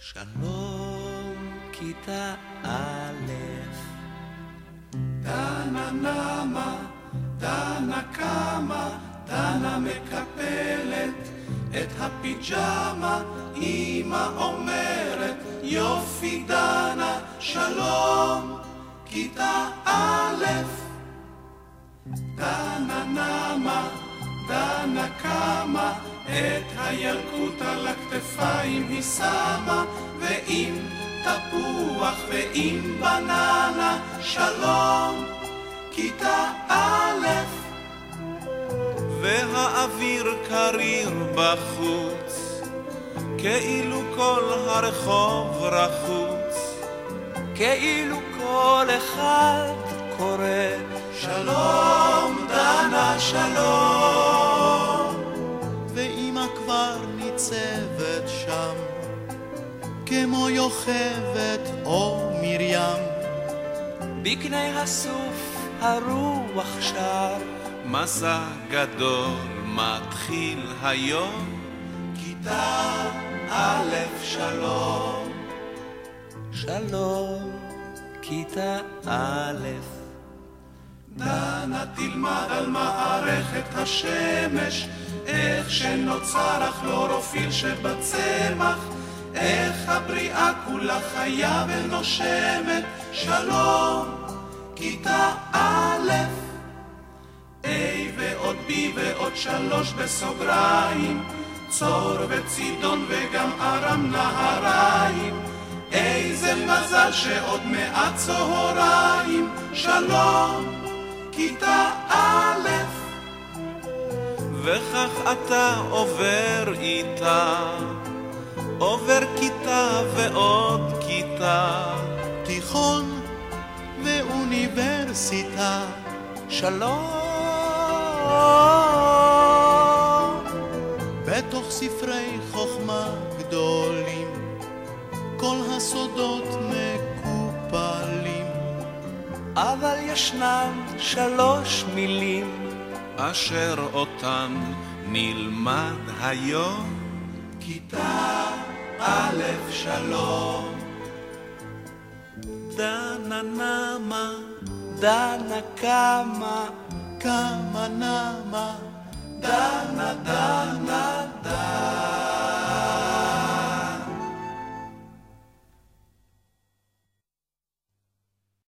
שלום, כיתה א', דנה נמה, דנה קמה, דנה מקפלת את הפיג'מה, אמא אומרת, יופי דנה, שלום, כיתה א', דנה נמה, דנה קמה, את הילקוט על הכתפיים היא שמה, ועם תפוח ועם בננה, שלום, כיתה א', והאוויר קריר בחוץ, כאילו כל הרחוב רחוץ, כאילו כל אחד קורא שלום, דנה, שלום. כמו יוכבת או מרים. בקנה הסוף הרוח שר, מסע גדול מתחיל היום, כיתה א', שלום. שלום, כיתה א', דנה תלמד על מערכת השמש, איך שנוצר הכלורופיל שבצמח, איך הבריאה כולה חיה ונושמת, שלום, כיתה א', A ועוד B ועוד שלוש בסוגריים, צור וצידון וגם ארם נהריים, איזה מזל שעוד מעט צהריים, שלום, כיתה א', וכך אתה עובר איתה, עובר כיתה ועוד כיתה, תיכון ואוניברסיטה, שלום. בתוך ספרי חוכמה גדולים, כל הסודות מקופלים. אבל ישנם שלוש מילים אשר אותן נלמד היום. כיתה א', שלום. דנה נמה, דנה קמה, כמה נמה, דנה, דנה.